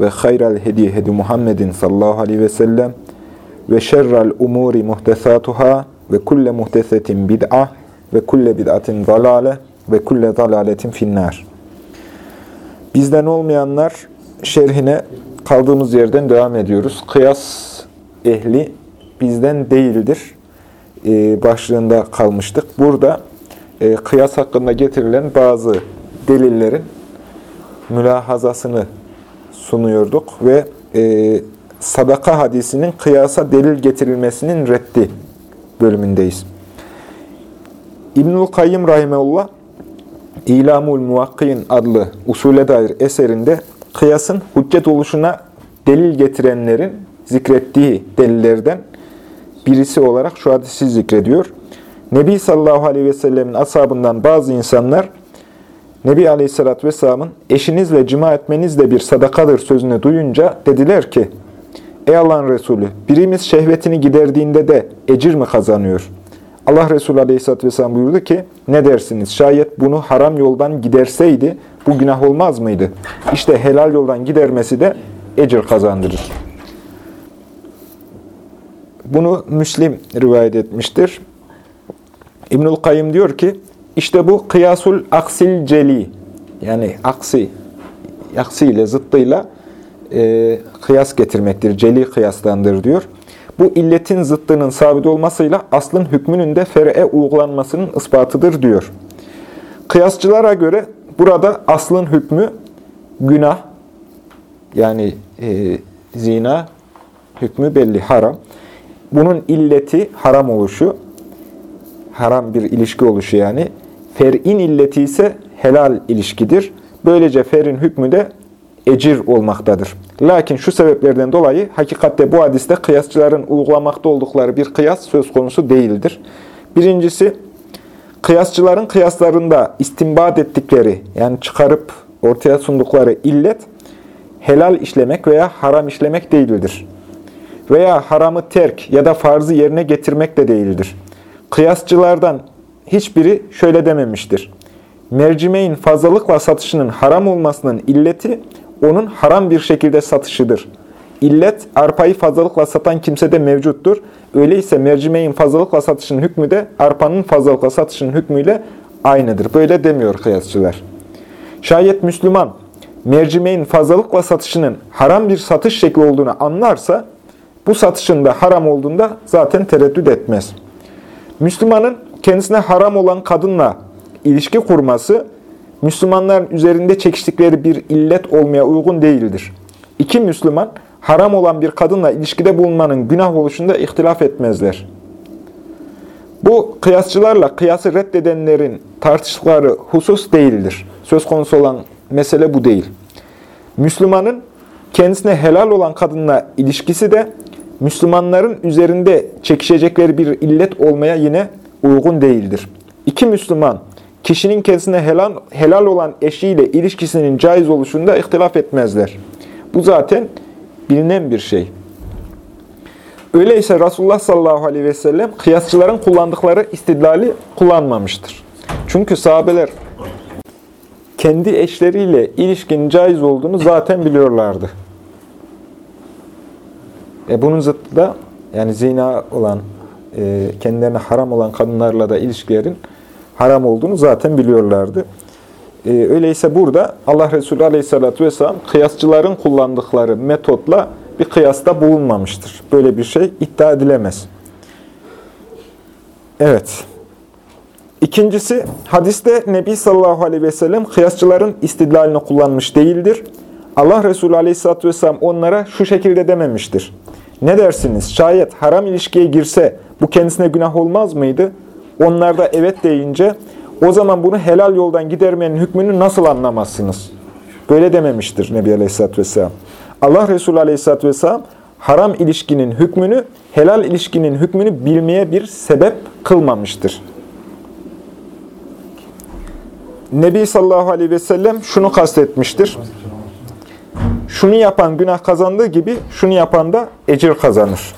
ve hayral hediye hedi Muhammedin sallallahu aleyhi ve sellem ve şerrel umuri muhtesatuhâ ve kulle muhtesetin bid'a ve kulle bid'atin zalale ve kulle zalaletin finnâr. Bizden olmayanlar şerhine kaldığımız yerden devam ediyoruz. Kıyas ehli bizden değildir. Ee, başlığında kalmıştık. Burada e, kıyas hakkında getirilen bazı delillerin mülahazasını sunuyorduk ve e, sadaka hadisinin kıyasa delil getirilmesinin reddi bölümündeyiz. İbnül Kayyım Rahimeullah İlamul Muvakkin adlı usule dair eserinde kıyasın hüccet oluşuna delil getirenlerin zikrettiği delillerden birisi olarak şu hadisi zikrediyor. Nebi sallallahu aleyhi ve sellemin ashabından bazı insanlar Nebi Aleyhisselatü Vesselam'ın eşinizle cima etmeniz de bir sadakadır sözünü duyunca dediler ki, Ey Allah'ın Resulü, birimiz şehvetini giderdiğinde de ecir mi kazanıyor? Allah Resulü Aleyhisselatü Vesselam buyurdu ki, ne dersiniz? Şayet bunu haram yoldan giderseydi bu günah olmaz mıydı? İşte helal yoldan gidermesi de ecir kazandırır. Bunu Müslim rivayet etmiştir. İbnül Kayyım diyor ki, işte bu kıyasul aksil celi, yani aksi, aksi ile zıttıyla e, kıyas getirmektir, celi kıyaslandır diyor. Bu illetin zıttının sabit olmasıyla aslın hükmünün de fer'e uygulanmasının ispatıdır diyor. Kıyasçılara göre burada aslın hükmü günah, yani e, zina hükmü belli, haram. Bunun illeti haram oluşu, haram bir ilişki oluşu yani. Fer'in illeti ise helal ilişkidir. Böylece fer'in hükmü de ecir olmaktadır. Lakin şu sebeplerden dolayı hakikatte bu hadiste kıyasçıların uygulamakta oldukları bir kıyas söz konusu değildir. Birincisi, kıyasçıların kıyaslarında istimbat ettikleri, yani çıkarıp ortaya sundukları illet, helal işlemek veya haram işlemek değildir. Veya haramı terk ya da farzı yerine getirmek de değildir. Kıyasçılardan hiçbiri şöyle dememiştir. Mercimeğin fazlalıkla satışının haram olmasının illeti, onun haram bir şekilde satışıdır. İllet, arpayı fazlalıkla satan kimsede mevcuttur. Öyleyse mercimeğin fazlalıkla satışının hükmü de arpanın fazlalıkla satışının hükmüyle aynıdır. Böyle demiyor kıyasçılar. Şayet Müslüman, mercimeğin fazlalıkla satışının haram bir satış şekli olduğunu anlarsa, bu satışın da haram olduğunda zaten tereddüt etmez. Müslümanın kendisine haram olan kadınla ilişki kurması, Müslümanların üzerinde çekiştikleri bir illet olmaya uygun değildir. İki Müslüman, haram olan bir kadınla ilişkide bulunmanın günah oluşunda ihtilaf etmezler. Bu kıyasçılarla kıyası reddedenlerin tartıştıkları husus değildir. Söz konusu olan mesele bu değil. Müslümanın kendisine helal olan kadınla ilişkisi de Müslümanların üzerinde çekişecekleri bir illet olmaya yine uygun değildir. İki Müslüman, kişinin kendisine helal, helal olan eşiyle ilişkisinin caiz oluşunda ihtilaf etmezler. Bu zaten bilinen bir şey. Öyleyse Resulullah sallallahu aleyhi ve sellem kıyasçıların kullandıkları istidlali kullanmamıştır. Çünkü sahabeler kendi eşleriyle ilişkinin caiz olduğunu zaten biliyorlardı. E bunun zıttı da yani zina olan, kendilerine haram olan kadınlarla da ilişkilerin haram olduğunu zaten biliyorlardı. E, öyleyse burada Allah Resulü Aleyhisselatü Vesselam kıyasçıların kullandıkları metotla bir kıyasta bulunmamıştır. Böyle bir şey iddia edilemez. Evet. İkincisi, hadiste Nebi sallallahu aleyhi ve sellem kıyasçıların istidlalini kullanmış değildir. Allah Resulü aleyhisselatü vesselam onlara şu şekilde dememiştir. Ne dersiniz? Şayet haram ilişkiye girse bu kendisine günah olmaz mıydı? Onlar da evet deyince o zaman bunu helal yoldan gidermenin hükmünü nasıl anlamazsınız? Böyle dememiştir Nebi Aleyhisselatü Vesselam. Allah Resulü Aleyhisselatü Vesselam haram ilişkinin hükmünü, helal ilişkinin hükmünü bilmeye bir sebep kılmamıştır. Nebi sallallahu aleyhi ve sellem şunu kastetmiştir. Şunu yapan günah kazandığı gibi şunu yapan da ecir kazanır.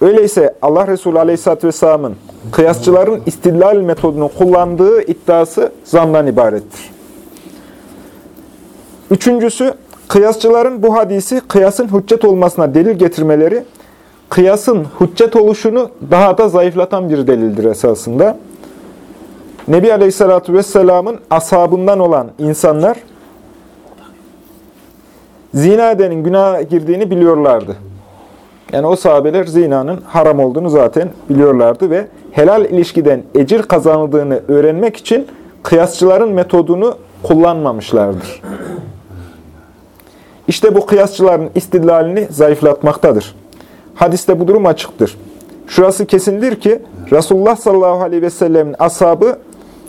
Öyleyse Allah Resulü aleyhisselatü vesselamın kıyasçıların istidlal metodunu kullandığı iddiası zandan ibarettir. Üçüncüsü, kıyasçıların bu hadisi kıyasın hüccet olmasına delil getirmeleri, kıyasın hüccet oluşunu daha da zayıflatan bir delildir esasında. Nebi Aleyhisselatü Vesselam'ın ashabından olan insanlar, zina edenin günaha girdiğini biliyorlardı. Yani o sahabeler zinanın haram olduğunu zaten biliyorlardı ve helal ilişkiden ecir kazanıldığını öğrenmek için kıyasçıların metodunu kullanmamışlardır. İşte bu kıyasçıların istidlalini zayıflatmaktadır. Hadiste bu durum açıktır. Şurası kesindir ki Resulullah sallallahu aleyhi ve sellemin ashabı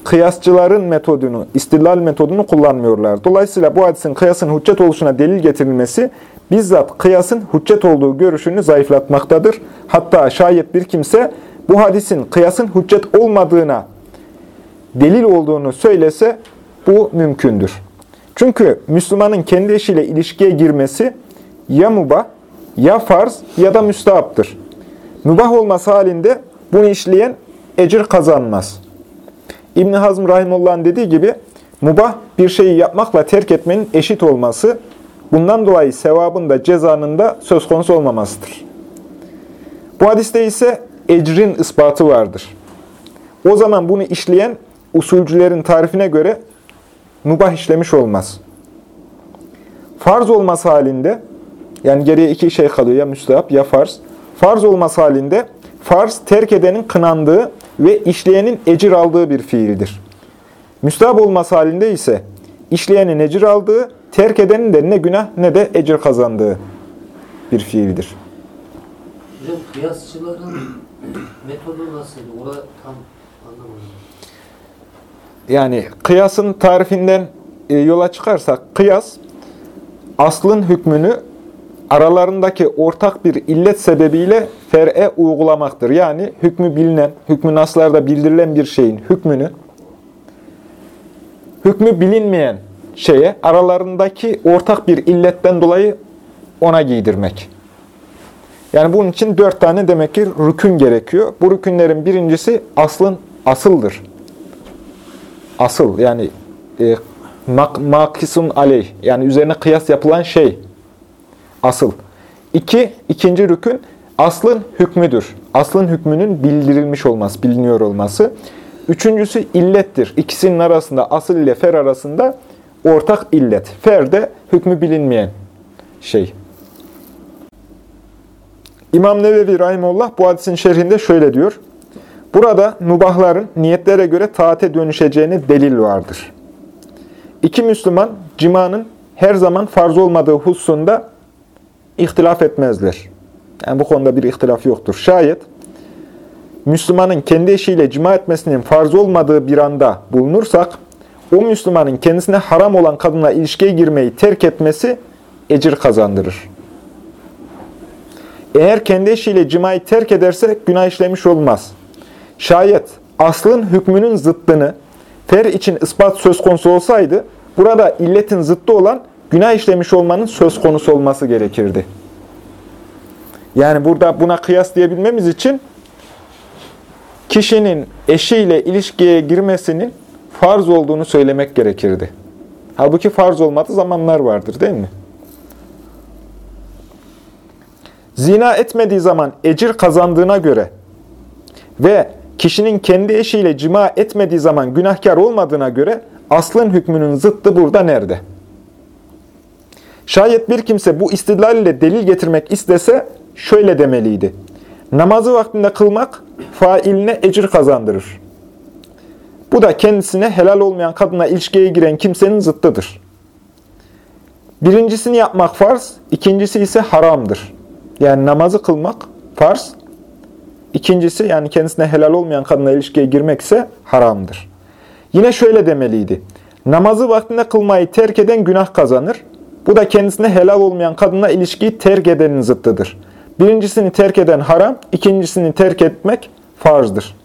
kıyasçıların metodunu, istidlal metodunu kullanmıyorlar. Dolayısıyla bu hadisin kıyasın hüccet oluşuna delil getirilmesi bizzat kıyasın hüccet olduğu görüşünü zayıflatmaktadır. Hatta şayet bir kimse bu hadisin kıyasın hüccet olmadığına delil olduğunu söylese bu mümkündür. Çünkü Müslümanın kendi eşiyle ilişkiye girmesi ya mubah, ya farz ya da müstahaptır. Mübah olması halinde bunu işleyen ecir kazanmaz. İbn Hazm Rahimullah'ın dediği gibi mubah bir şeyi yapmakla terk etmenin eşit olması, bundan dolayı sevabın da cezanın da söz konusu olmamasıdır. Bu hadiste ise ecrin ispatı vardır. O zaman bunu işleyen usulcülerin tarifine göre mubah işlemiş olmaz. Farz olması halinde, yani geriye iki şey kalıyor ya müstahap ya farz. Farz olması halinde farz terk edenin kınandığı ve işleyenin ecir aldığı bir fiildir. Müstahap olması halinde ise işleyenin ecir aldığı, terk edenin de ne günah ne de ecir kazandığı bir fiildir. Hocam kıyasçıların metodu nasıl? Orada tam anlamadım. Yani kıyasın tarifinden e, yola çıkarsak, kıyas aslın hükmünü aralarındaki ortak bir illet sebebiyle fer'e uygulamaktır. Yani hükmü bilinen, hükmü naslarda bildirilen bir şeyin hükmünü, hükmü bilinmeyen şeye aralarındaki ortak bir illetten dolayı ona giydirmek. Yani bunun için dört tane demek ki rükün gerekiyor. Bu rükünlerin birincisi aslın asıldır. Asıl yani e, mak makisun aleyh yani üzerine kıyas yapılan şey asıl. İki, ikinci rükün aslın hükmüdür. Aslın hükmünün bildirilmiş olması, biliniyor olması. Üçüncüsü illettir. İkisinin arasında, asıl ile fer arasında ortak illet. Fer de hükmü bilinmeyen şey. İmam Nevevi Rahimullah bu hadisin şerhinde şöyle diyor. Burada nubahların niyetlere göre taate dönüşeceğine delil vardır. İki Müslüman cimanın her zaman farz olmadığı hususunda ihtilaf etmezler. Yani bu konuda bir ihtilaf yoktur. Şayet Müslümanın kendi eşiyle cima etmesinin farz olmadığı bir anda bulunursak, o Müslümanın kendisine haram olan kadınla ilişkiye girmeyi terk etmesi ecir kazandırır. Eğer kendi eşiyle cimayı terk ederse günah işlemiş olmaz. Şayet aslın hükmünün zıttını fer için ispat söz konusu olsaydı, burada illetin zıttı olan günah işlemiş olmanın söz konusu olması gerekirdi. Yani burada buna kıyas diyebilmemiz için kişinin eşiyle ilişkiye girmesinin farz olduğunu söylemek gerekirdi. Halbuki farz olmadığı zamanlar vardır değil mi? Zina etmediği zaman ecir kazandığına göre ve kişinin kendi eşiyle cima etmediği zaman günahkar olmadığına göre aslın hükmünün zıttı burada nerede? Şayet bir kimse bu istidlal ile delil getirmek istese şöyle demeliydi. Namazı vaktinde kılmak failine ecir kazandırır. Bu da kendisine helal olmayan kadına ilişkiye giren kimsenin zıttıdır. Birincisini yapmak farz, ikincisi ise haramdır. Yani namazı kılmak farz, ikincisi yani kendisine helal olmayan kadına ilişkiye girmek ise haramdır. Yine şöyle demeliydi. Namazı vaktinde kılmayı terk eden günah kazanır. Bu da kendisine helal olmayan kadınla ilişkiyi terk edenin zıttıdır. Birincisini terk eden haram, ikincisini terk etmek farzdır.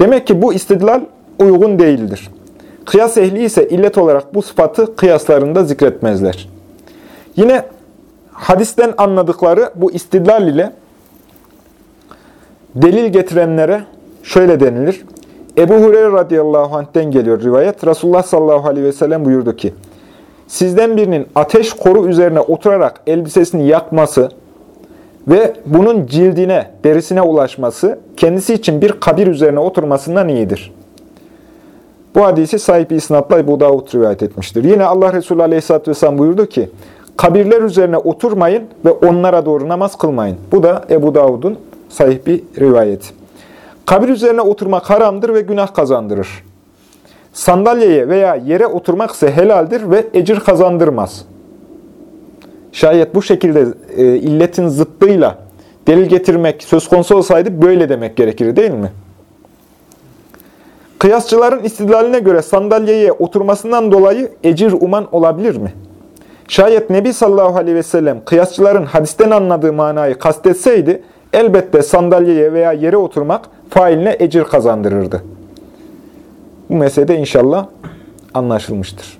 Demek ki bu istidlal uygun değildir. Kıyas ehli ise illet olarak bu sıfatı kıyaslarında zikretmezler. Yine hadisten anladıkları bu istidlal ile delil getirenlere şöyle denilir. Ebu Hureyre radıyallahu anh'ten geliyor rivayet. Resulullah sallallahu aleyhi ve sellem buyurdu ki, Sizden birinin ateş koru üzerine oturarak elbisesini yakması ve bunun cildine, derisine ulaşması kendisi için bir kabir üzerine oturmasından iyidir. Bu hadisi sahibi isnatla Ebu Davud rivayet etmiştir. Yine Allah Resulü Aleyhisselatü Vesselam buyurdu ki, kabirler üzerine oturmayın ve onlara doğru namaz kılmayın. Bu da Ebu Davud'un sahih bir rivayeti. Kabir üzerine oturmak haramdır ve günah kazandırır. Sandalyeye veya yere oturmak ise helaldir ve ecir kazandırmaz. Şayet bu şekilde e, illetin zıttıyla delil getirmek söz konusu olsaydı böyle demek gerekir değil mi? Kıyasçıların istidlaline göre sandalyeye oturmasından dolayı ecir uman olabilir mi? Şayet Nebi sallallahu aleyhi ve sellem kıyasçıların hadisten anladığı manayı kastetseydi, elbette sandalyeye veya yere oturmak failine ecir kazandırırdı. Bu mesele inşallah anlaşılmıştır.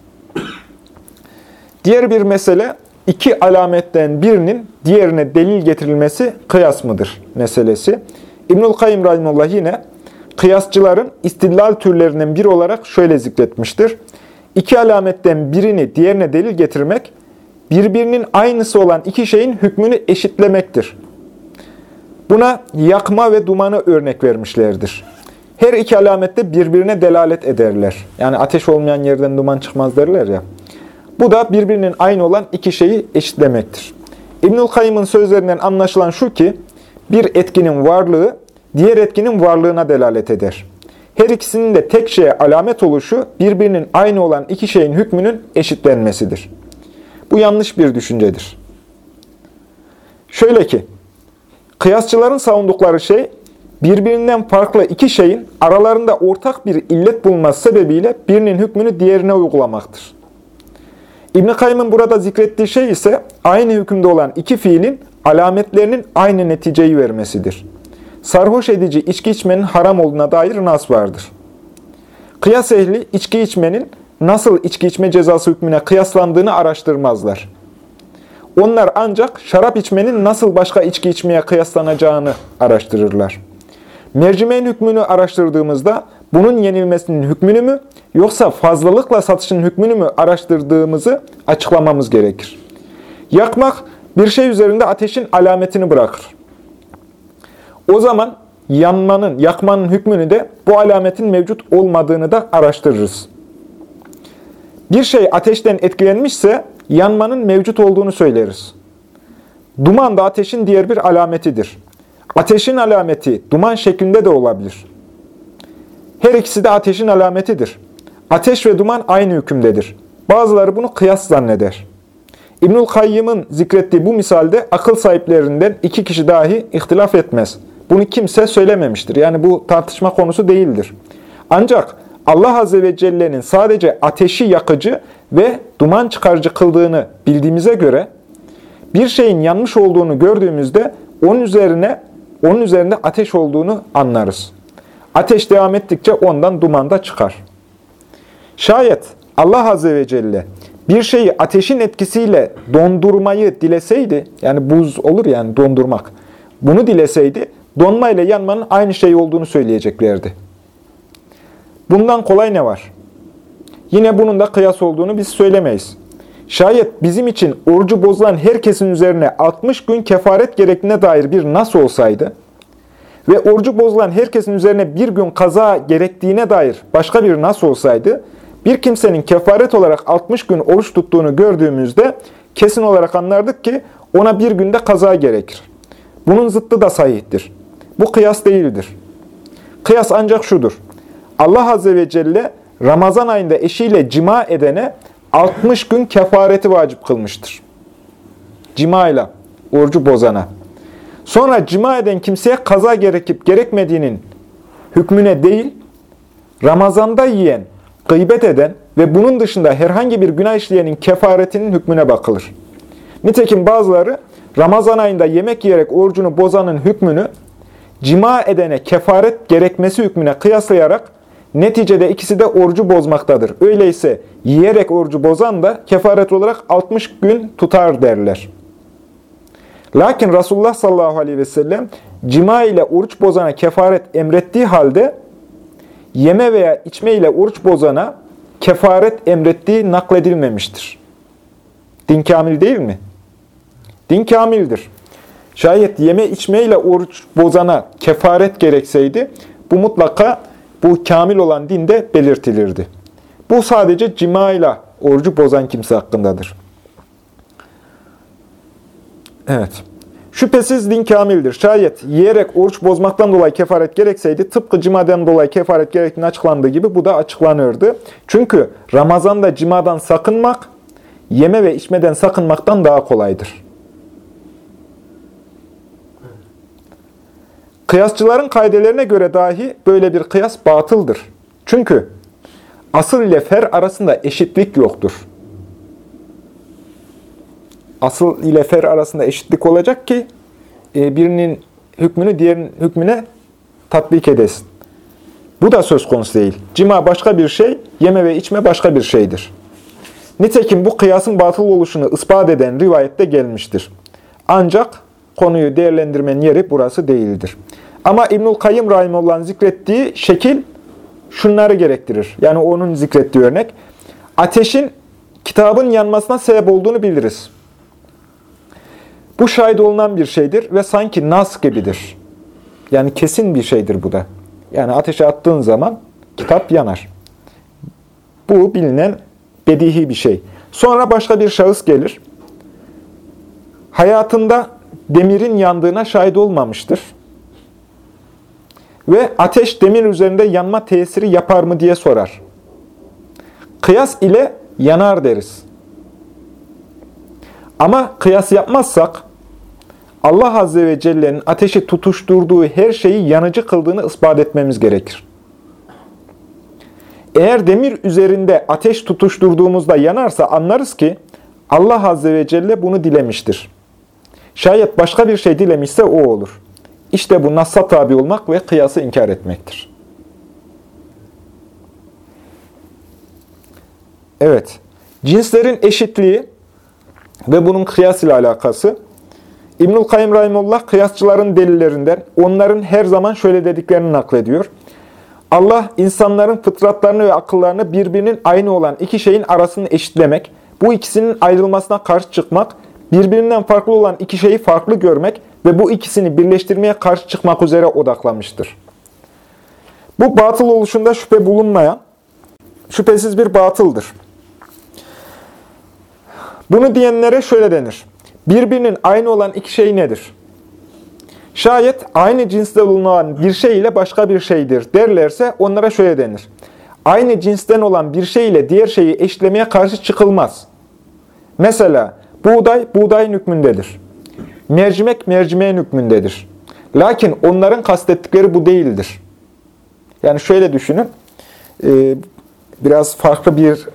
Diğer bir mesele, iki alametten birinin diğerine delil getirilmesi kıyas mıdır meselesi. İbnül Kayyum Rahimullah yine kıyasçıların istidlal türlerinden biri olarak şöyle zikretmiştir. İki alametten birini diğerine delil getirmek, birbirinin aynısı olan iki şeyin hükmünü eşitlemektir. Buna yakma ve dumanı örnek vermişlerdir. Her iki alamette birbirine delalet ederler. Yani ateş olmayan yerden duman çıkmaz derler ya. Bu da birbirinin aynı olan iki şeyi eşitlemektir. İbnül Kayyım'ın sözlerinden anlaşılan şu ki, bir etkinin varlığı diğer etkinin varlığına delalet eder. Her ikisinin de tek şeye alamet oluşu birbirinin aynı olan iki şeyin hükmünün eşitlenmesidir. Bu yanlış bir düşüncedir. Şöyle ki, kıyasçıların savundukları şey, birbirinden farklı iki şeyin aralarında ortak bir illet bulunması sebebiyle birinin hükmünü diğerine uygulamaktır. İbn-i Kayyım'ın burada zikrettiği şey ise aynı hükümde olan iki fiilin alametlerinin aynı neticeyi vermesidir. Sarhoş edici içki içmenin haram olduğuna dair nas vardır. Kıyas ehli içki içmenin nasıl içki içme cezası hükmüne kıyaslandığını araştırmazlar. Onlar ancak şarap içmenin nasıl başka içki içmeye kıyaslanacağını araştırırlar. Mercimeğin hükmünü araştırdığımızda bunun yenilmesinin hükmünü mü yoksa fazlalıkla satışın hükmünü mü araştırdığımızı açıklamamız gerekir. Yakmak bir şey üzerinde ateşin alametini bırakır. O zaman yanmanın, yakmanın hükmünü de bu alametin mevcut olmadığını da araştırırız. Bir şey ateşten etkilenmişse yanmanın mevcut olduğunu söyleriz. Duman da ateşin diğer bir alametidir. Ateşin alameti duman şeklinde de olabilir. Her ikisi de ateşin alametidir. Ateş ve duman aynı hükümdedir. Bazıları bunu kıyas zanneder. İbnül Kayyım'ın zikrettiği bu misalde akıl sahiplerinden iki kişi dahi ihtilaf etmez. Bunu kimse söylememiştir. Yani bu tartışma konusu değildir. Ancak Allah Azze ve Celle'nin sadece ateşi yakıcı ve duman çıkarıcı kıldığını bildiğimize göre bir şeyin yanmış olduğunu gördüğümüzde onun üzerine onun üzerinde ateş olduğunu anlarız. Ateş devam ettikçe ondan duman da çıkar. Şayet Allah Azze ve Celle bir şeyi ateşin etkisiyle dondurmayı dileseydi, yani buz olur yani dondurmak, bunu dileseydi, donma ile yanmanın aynı şey olduğunu söyleyeceklerdi. Bundan kolay ne var? Yine bunun da kıyas olduğunu biz söylemeyiz. Şayet bizim için orucu bozulan herkesin üzerine 60 gün kefaret gerektiğine dair bir nas olsaydı ve orucu bozulan herkesin üzerine bir gün kaza gerektiğine dair başka bir nas olsaydı, bir kimsenin kefaret olarak 60 gün oruç tuttuğunu gördüğümüzde kesin olarak anlardık ki ona bir günde kaza gerekir. Bunun zıttı da sahihtir. Bu kıyas değildir. Kıyas ancak şudur. Allah Azze ve Celle Ramazan ayında eşiyle cima edene 60 gün kefareti vacip kılmıştır. Cima ile orucu bozana. Sonra cima eden kimseye kaza gerekip gerekmediğinin hükmüne değil, Ramazanda yiyen gıybet eden ve bunun dışında herhangi bir günah işleyenin kefaretinin hükmüne bakılır. Nitekim bazıları Ramazan ayında yemek yiyerek orucunu bozanın hükmünü cima edene kefaret gerekmesi hükmüne kıyaslayarak neticede ikisi de orucu bozmaktadır. Öyleyse yiyerek orucu bozan da kefaret olarak 60 gün tutar derler. Lakin Resulullah sallallahu aleyhi ve sellem cima ile oruç bozana kefaret emrettiği halde yeme veya içme ile oruç bozana kefaret emrettiği nakledilmemiştir. Din kamil değil mi? Din kamildir. Şayet yeme içme ile oruç bozana kefaret gerekseydi bu mutlaka bu kamil olan dinde belirtilirdi. Bu sadece cima ile orucu bozan kimse hakkındadır. Evet. Şüphesiz din kamildir. Şayet yiyerek oruç bozmaktan dolayı kefaret gerekseydi, tıpkı cimadan dolayı kefaret gerektiğini açıklandığı gibi bu da açıklanırdı. Çünkü Ramazan'da cimadan sakınmak, yeme ve içmeden sakınmaktan daha kolaydır. Kıyasçıların kaidelerine göre dahi böyle bir kıyas batıldır. Çünkü asıl ile fer arasında eşitlik yoktur. Asıl ile fer arasında eşitlik olacak ki e, birinin hükmünü diğerinin hükmüne tatbik edesin. Bu da söz konusu değil. Cima başka bir şey, yeme ve içme başka bir şeydir. Nitekim bu kıyasın batıl oluşunu ispat eden rivayette gelmiştir. Ancak konuyu değerlendirmenin yeri burası değildir. Ama İbnül Kayyım Rahimullah'ın zikrettiği şekil şunları gerektirir. Yani onun zikrettiği örnek. Ateşin kitabın yanmasına sebep olduğunu biliriz. Bu şahit olunan bir şeydir ve sanki nas gibidir. Yani kesin bir şeydir bu da. Yani ateşe attığın zaman kitap yanar. Bu bilinen bedihi bir şey. Sonra başka bir şahıs gelir. Hayatında demirin yandığına şahit olmamıştır. Ve ateş demir üzerinde yanma tesiri yapar mı diye sorar. Kıyas ile yanar deriz. Ama kıyas yapmazsak Allah Azze ve Celle'nin ateşi tutuşturduğu her şeyi yanıcı kıldığını ispat etmemiz gerekir. Eğer demir üzerinde ateş tutuşturduğumuzda yanarsa anlarız ki Allah Azze ve Celle bunu dilemiştir. Şayet başka bir şey dilemişse o olur. İşte bu nassa tabi olmak ve kıyası inkar etmektir. Evet, cinslerin eşitliği ve bunun kıyas ile alakası. İbnül Kayyum Rahimullah kıyasçıların delillerinden onların her zaman şöyle dediklerini naklediyor. Allah insanların fıtratlarını ve akıllarını birbirinin aynı olan iki şeyin arasını eşitlemek, bu ikisinin ayrılmasına karşı çıkmak, birbirinden farklı olan iki şeyi farklı görmek ve bu ikisini birleştirmeye karşı çıkmak üzere odaklamıştır. Bu batıl oluşunda şüphe bulunmayan, şüphesiz bir batıldır. Bunu diyenlere şöyle denir. Birbirinin aynı olan iki şey nedir? Şayet aynı cinste bulunan bir şey ile başka bir şeydir derlerse onlara şöyle denir. Aynı cinsten olan bir şey ile diğer şeyi eşitlemeye karşı çıkılmaz. Mesela buğday buğdayın hükmündedir. Mercimek mercimeğin hükmündedir. Lakin onların kastettikleri bu değildir. Yani şöyle düşünün. Biraz farklı bir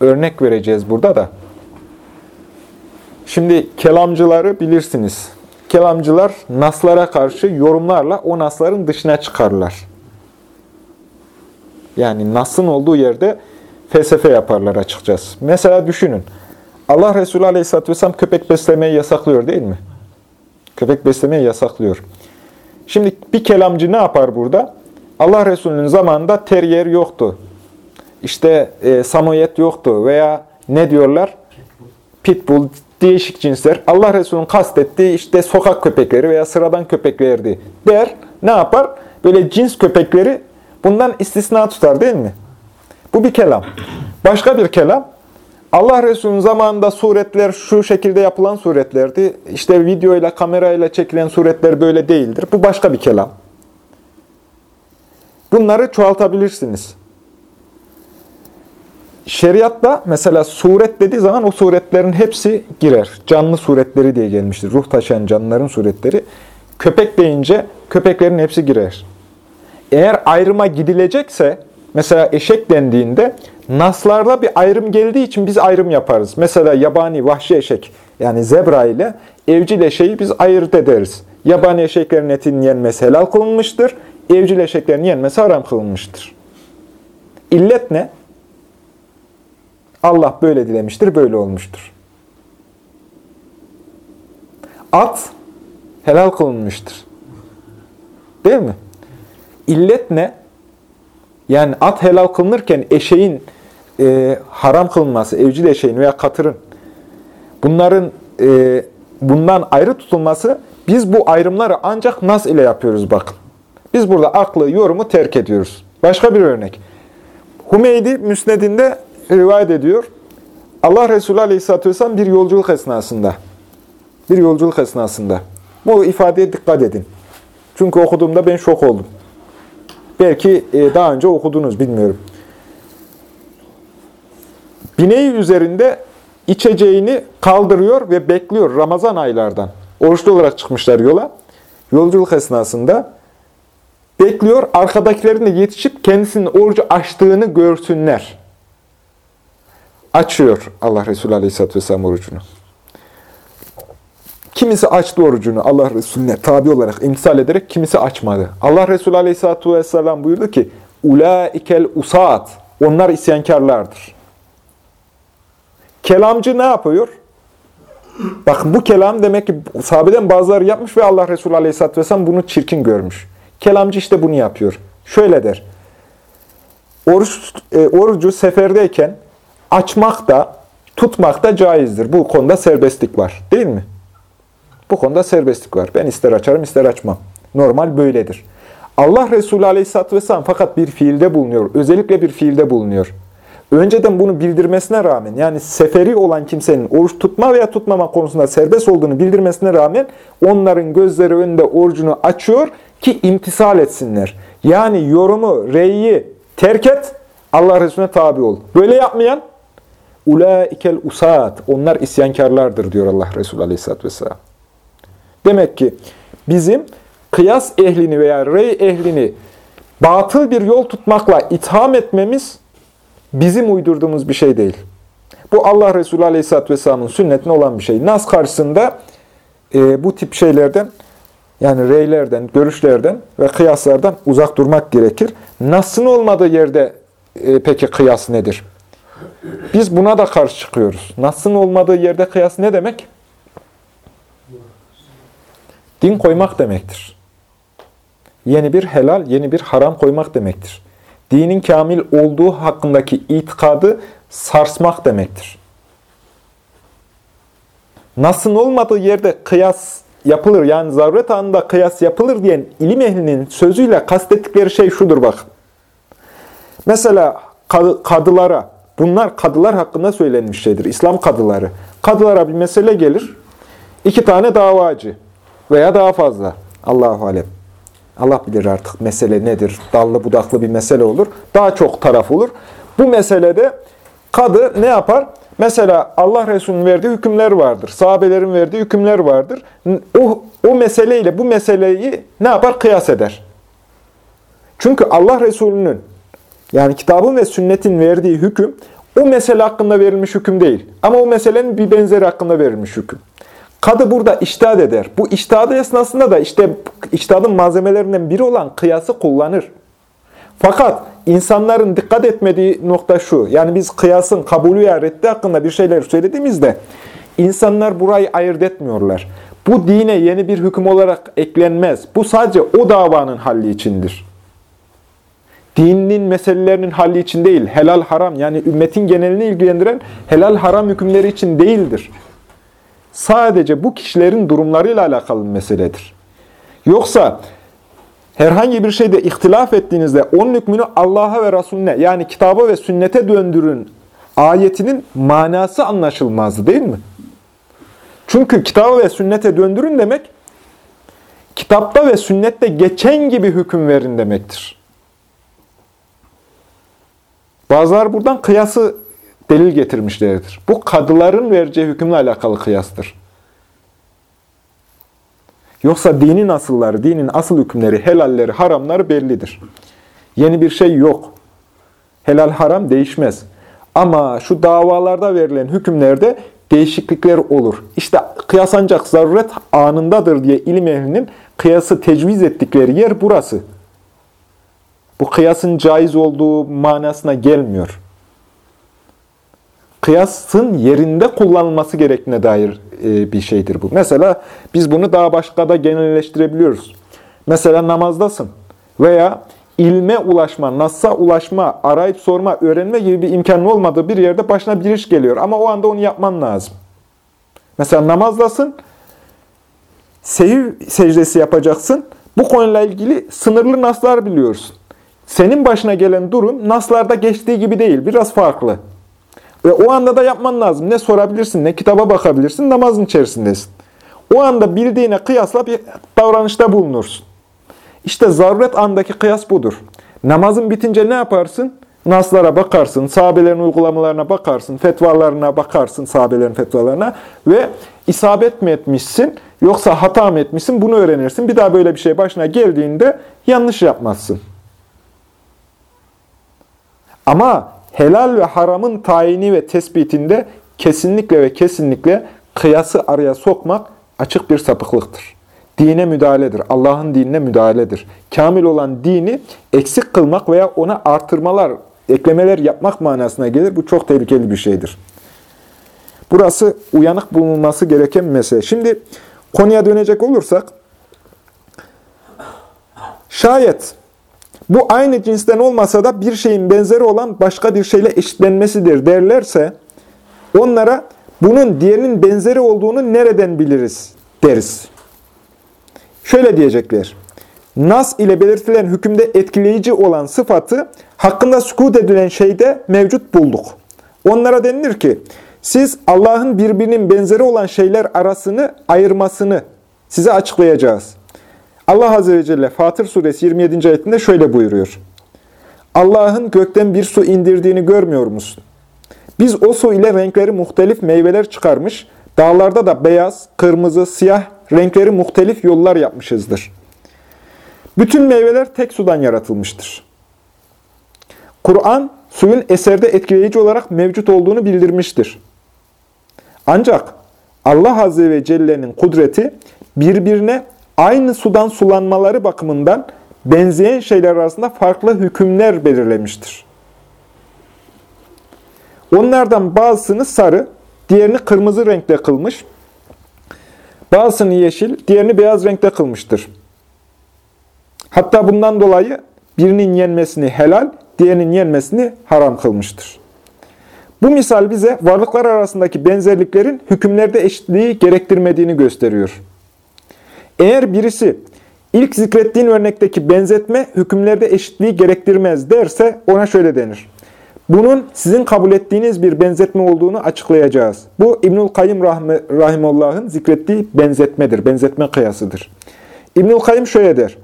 örnek vereceğiz burada da. Şimdi kelamcıları bilirsiniz. Kelamcılar naslara karşı yorumlarla o nasların dışına çıkarlar. Yani nasın olduğu yerde felsefe yaparlar açıkçası. Mesela düşünün. Allah Resulü Aleyhisselatü Vesselam köpek beslemeyi yasaklıyor değil mi? Köpek beslemeyi yasaklıyor. Şimdi bir kelamcı ne yapar burada? Allah Resulü'nün zamanında teryer yoktu. İşte e, samoyet yoktu veya ne diyorlar? Pitbull, değişik cinsler. Allah Resulü'nün kastettiği işte sokak köpekleri veya sıradan köpeklerdi der. Ne yapar? Böyle cins köpekleri bundan istisna tutar değil mi? Bu bir kelam. Başka bir kelam. Allah Resulü'nün zamanında suretler şu şekilde yapılan suretlerdi. İşte videoyla, kamerayla çekilen suretler böyle değildir. Bu başka bir kelam. Bunları çoğaltabilirsiniz. Şeriatta mesela suret dediği zaman o suretlerin hepsi girer. Canlı suretleri diye gelmiştir. Ruh taşıyan canlıların suretleri. Köpek deyince köpeklerin hepsi girer. Eğer ayrıma gidilecekse mesela eşek dendiğinde naslarda bir ayrım geldiği için biz ayrım yaparız. Mesela yabani, vahşi eşek yani zebra ile evcil eşeği biz ayırt ederiz. Yabani eşeklerin etinin yenmesi helal kılınmıştır. Evcil eşeklerin yenmesi haram kılınmıştır. İllet ne? Allah böyle dilemiştir, böyle olmuştur. At helal kılınmıştır. Değil mi? İllet ne? Yani at helal kılınırken eşeğin e, haram kılınması, evcil eşeğin veya katırın bunların e, bundan ayrı tutulması biz bu ayrımları ancak nas ile yapıyoruz bakın. Biz burada aklı, yorumu terk ediyoruz. Başka bir örnek. Humeydi Müsned'inde rivayet ediyor. Allah Resulü Aleyhisselatü Vesselam bir yolculuk esnasında, bir yolculuk esnasında, bu ifadeye dikkat edin. Çünkü okuduğumda ben şok oldum. Belki e, daha önce okudunuz, bilmiyorum. Bineği üzerinde içeceğini kaldırıyor ve bekliyor Ramazan aylardan. Oruçlu olarak çıkmışlar yola. Yolculuk esnasında bekliyor, arkadakilerin de yetişip kendisinin orucu açtığını görsünler. Açıyor Allah Resulü Aleyhisselatü Vesselam orucunu. Kimisi açtı orucunu Allah Resulüne tabi olarak imtisal ederek, kimisi açmadı. Allah Resulü Aleyhisselatü Vesselam buyurdu ki, Ulaikel usaat, onlar isyankarlardır. Kelamcı ne yapıyor? Bakın bu kelam demek ki sahabeden bazıları yapmış ve Allah Resulü Aleyhisselatü Vesselam bunu çirkin görmüş. Kelamcı işte bunu yapıyor. Şöyle der. Oruç, e, orucu seferdeyken açmak da tutmak da caizdir. Bu konuda serbestlik var. Değil mi? Bu konuda serbestlik var. Ben ister açarım ister açmam. Normal böyledir. Allah Resulü Aleyhisselatü Vesselam fakat bir fiilde bulunuyor. Özellikle bir fiilde bulunuyor. Önceden bunu bildirmesine rağmen yani seferi olan kimsenin oruç tutma veya tutmama konusunda serbest olduğunu bildirmesine rağmen onların gözleri önünde orucunu açıyor ki imtisal etsinler. Yani yorumu, reyi terk et, Allah Resulüne tabi ol. Böyle yapmayan ulaikel usat. Onlar isyankarlardır diyor Allah Resulü Aleyhisselatü Vesselam. Demek ki bizim kıyas ehlini veya rey ehlini batıl bir yol tutmakla itham etmemiz bizim uydurduğumuz bir şey değil. Bu Allah Resulü Aleyhisselatü Vesselam'ın sünnetine olan bir şey. Nas karşısında e, bu tip şeylerden, yani reylerden, görüşlerden ve kıyaslardan uzak durmak gerekir. Nas'ın olmadığı yerde e, peki kıyas nedir? Biz buna da karşı çıkıyoruz. Nas'ın olmadığı yerde kıyas ne demek? Din koymak demektir. Yeni bir helal, yeni bir haram koymak demektir. Dinin kamil olduğu hakkındaki itikadı sarsmak demektir. Nas'ın olmadığı yerde kıyas yapılır, yani zaruret anında kıyas yapılır diyen ilim ehlinin sözüyle kastettikleri şey şudur bak. Mesela kadılara, bunlar kadılar hakkında söylenmiş şeydir, İslam kadıları. Kadılara bir mesele gelir, iki tane davacı veya daha fazla. Allahu Alem. Allah bilir artık mesele nedir. Dallı budaklı bir mesele olur. Daha çok taraf olur. Bu meselede kadı ne yapar? Mesela Allah Resulü'nün verdiği hükümler vardır. Sahabelerin verdiği hükümler vardır. O, o meseleyle bu meseleyi ne yapar? Kıyas eder. Çünkü Allah Resulü'nün yani kitabın ve sünnetin verdiği hüküm o mesele hakkında verilmiş hüküm değil. Ama o meselenin bir benzeri hakkında verilmiş hüküm. Kadı burada iştihad eder. Bu iştihadı esnasında da işte iştihadın malzemelerinden biri olan kıyası kullanır. Fakat insanların dikkat etmediği nokta şu. Yani biz kıyasın kabulü ya reddi hakkında bir şeyler söylediğimizde insanlar burayı ayırt etmiyorlar. Bu dine yeni bir hüküm olarak eklenmez. Bu sadece o davanın halli içindir. Dinin meselelerinin halli için değil, helal haram yani ümmetin genelini ilgilendiren helal haram hükümleri için değildir sadece bu kişilerin durumlarıyla alakalı bir meseledir. Yoksa herhangi bir şeyde ihtilaf ettiğinizde onun hükmünü Allah'a ve Resulüne yani kitaba ve sünnete döndürün ayetinin manası anlaşılmazdı değil mi? Çünkü kitaba ve sünnete döndürün demek kitapta ve sünnette geçen gibi hüküm verin demektir. Bazılar buradan kıyası delil getirmişlerdir. Bu kadıların vereceği hükümle alakalı kıyastır. Yoksa dinin asılları, dinin asıl hükümleri, helalleri, haramları bellidir. Yeni bir şey yok. helal haram değişmez. Ama şu davalarda verilen hükümlerde değişiklikler olur. İşte kıyas ancak zaruret anındadır diye ilim ehlinin kıyası tecviz ettikleri yer burası. Bu kıyasın caiz olduğu manasına gelmiyor. Kıyasın yerinde kullanılması gerektiğine dair e, bir şeydir bu. Mesela biz bunu daha başka da genelleştirebiliyoruz. Mesela namazdasın veya ilme ulaşma, nassa ulaşma, arayıp sorma, öğrenme gibi bir imkanın olmadığı bir yerde başına bir iş geliyor. Ama o anda onu yapman lazım. Mesela namazdasın, sehiv secdesi yapacaksın. Bu konuyla ilgili sınırlı naslar biliyorsun. Senin başına gelen durum naslarda geçtiği gibi değil, biraz farklı. Ve o anda da yapman lazım. Ne sorabilirsin, ne kitaba bakabilirsin, namazın içerisindesin. O anda bildiğine kıyasla bir davranışta bulunursun. İşte zaruret andaki kıyas budur. Namazın bitince ne yaparsın? Naslara bakarsın, sahabelerin uygulamalarına bakarsın, fetvalarına bakarsın, sahabelerin fetvalarına ve isabet mi etmişsin yoksa hata mı etmişsin bunu öğrenirsin. Bir daha böyle bir şey başına geldiğinde yanlış yapmazsın. Ama helal ve haramın tayini ve tespitinde kesinlikle ve kesinlikle kıyası araya sokmak açık bir sapıklıktır. Dine müdahaledir. Allah'ın dinine müdahaledir. Kamil olan dini eksik kılmak veya ona artırmalar, eklemeler yapmak manasına gelir. Bu çok tehlikeli bir şeydir. Burası uyanık bulunması gereken bir mesele. Şimdi konuya dönecek olursak, şayet bu aynı cinsten olmasa da bir şeyin benzeri olan başka bir şeyle eşitlenmesidir derlerse, onlara bunun diğerinin benzeri olduğunu nereden biliriz deriz. Şöyle diyecekler. Nas ile belirtilen hükümde etkileyici olan sıfatı hakkında sükut edilen şeyde mevcut bulduk. Onlara denilir ki, siz Allah'ın birbirinin benzeri olan şeyler arasını ayırmasını size açıklayacağız. Allah Azze ve Celle Fatır Suresi 27. ayetinde şöyle buyuruyor. Allah'ın gökten bir su indirdiğini görmüyor musun? Biz o su ile renkleri muhtelif meyveler çıkarmış, dağlarda da beyaz, kırmızı, siyah renkleri muhtelif yollar yapmışızdır. Bütün meyveler tek sudan yaratılmıştır. Kur'an, suyun eserde etkileyici olarak mevcut olduğunu bildirmiştir. Ancak Allah Azze ve Celle'nin kudreti birbirine aynı sudan sulanmaları bakımından benzeyen şeyler arasında farklı hükümler belirlemiştir. Onlardan bazısını sarı, diğerini kırmızı renkte kılmış, bazısını yeşil, diğerini beyaz renkte kılmıştır. Hatta bundan dolayı birinin yenmesini helal, diğerinin yenmesini haram kılmıştır. Bu misal bize varlıklar arasındaki benzerliklerin hükümlerde eşitliği gerektirmediğini gösteriyor. Eğer birisi ilk zikrettiğin örnekteki benzetme hükümlerde eşitliği gerektirmez derse ona şöyle denir. Bunun sizin kabul ettiğiniz bir benzetme olduğunu açıklayacağız. Bu İbnül Kayyım Rahimullah'ın zikrettiği benzetmedir, benzetme kıyasıdır. İbnül Kayyım şöyle der.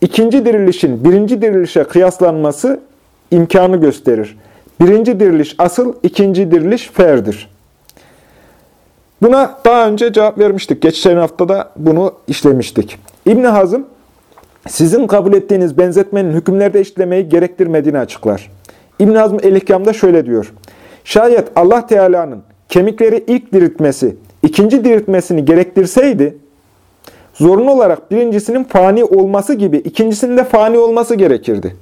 İkinci dirilişin birinci dirilişe kıyaslanması imkanı gösterir. Birinci diriliş asıl, ikinci diriliş ferdir. Buna daha önce cevap vermiştik. Geçen haftada bunu işlemiştik. İbni Hazım, sizin kabul ettiğiniz benzetmenin hükümlerde işlemeyi gerektirmediğini açıklar. İbn Hazm el-İhkam'da şöyle diyor. Şayet Allah Teala'nın kemikleri ilk diriltmesi, ikinci diriltmesini gerektirseydi, zorunlu olarak birincisinin fani olması gibi ikincisinin de fani olması gerekirdi.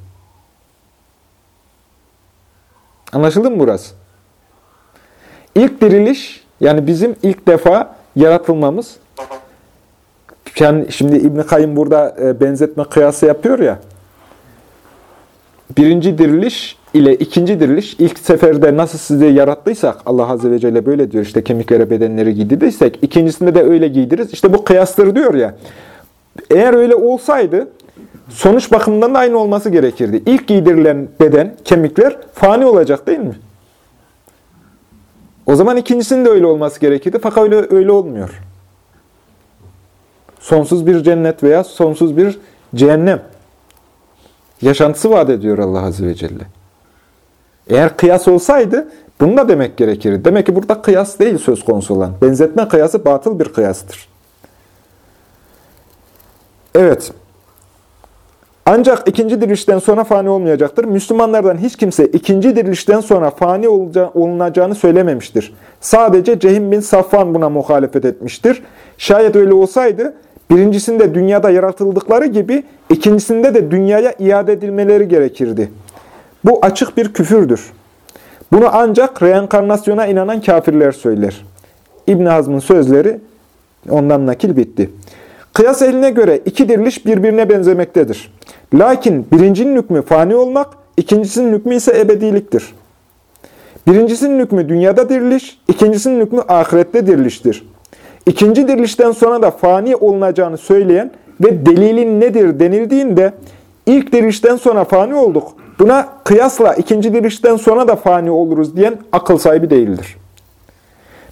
Anlaşıldı mı burası? İlk diriliş, yani bizim ilk defa yaratılmamız, yani şimdi İbn-i burada e, benzetme kıyası yapıyor ya, birinci diriliş ile ikinci diriliş, ilk seferde nasıl sizi yarattıysak, Allah Azze ve Celle böyle diyor, işte kemiklere bedenleri giydirdiysek, ikincisinde de öyle giydiriz. İşte bu kıyastır diyor ya. Eğer öyle olsaydı, sonuç bakımından da aynı olması gerekirdi. İlk giydirilen beden, kemikler fani olacak değil mi? O zaman ikincisinin de öyle olması gerekirdi. Fakat öyle, öyle olmuyor. Sonsuz bir cennet veya sonsuz bir cehennem yaşantısı vaat ediyor Allah Azze ve Celle. Eğer kıyas olsaydı bunu da demek gerekirdi. Demek ki burada kıyas değil söz konusu olan. Benzetme kıyası batıl bir kıyastır. Evet. Ancak ikinci dirilişten sonra fani olmayacaktır. Müslümanlardan hiç kimse ikinci dirilişten sonra fani olunacağını söylememiştir. Sadece Cehim bin Safvan buna muhalefet etmiştir. Şayet öyle olsaydı birincisinde dünyada yaratıldıkları gibi ikincisinde de dünyaya iade edilmeleri gerekirdi. Bu açık bir küfürdür. Bunu ancak reenkarnasyona inanan kafirler söyler. İbn Hazm'ın sözleri ondan nakil bitti. Kıyas eline göre iki diriliş birbirine benzemektedir. Lakin birincinin hükmü fani olmak, ikincisinin hükmü ise ebediliktir. Birincisinin hükmü dünyada diriliş, ikincisinin hükmü ahirette diriliştir. İkinci dirilişten sonra da fani olunacağını söyleyen ve delilin nedir denildiğinde ilk dirilişten sonra fani olduk. Buna kıyasla ikinci dirilişten sonra da fani oluruz diyen akıl sahibi değildir.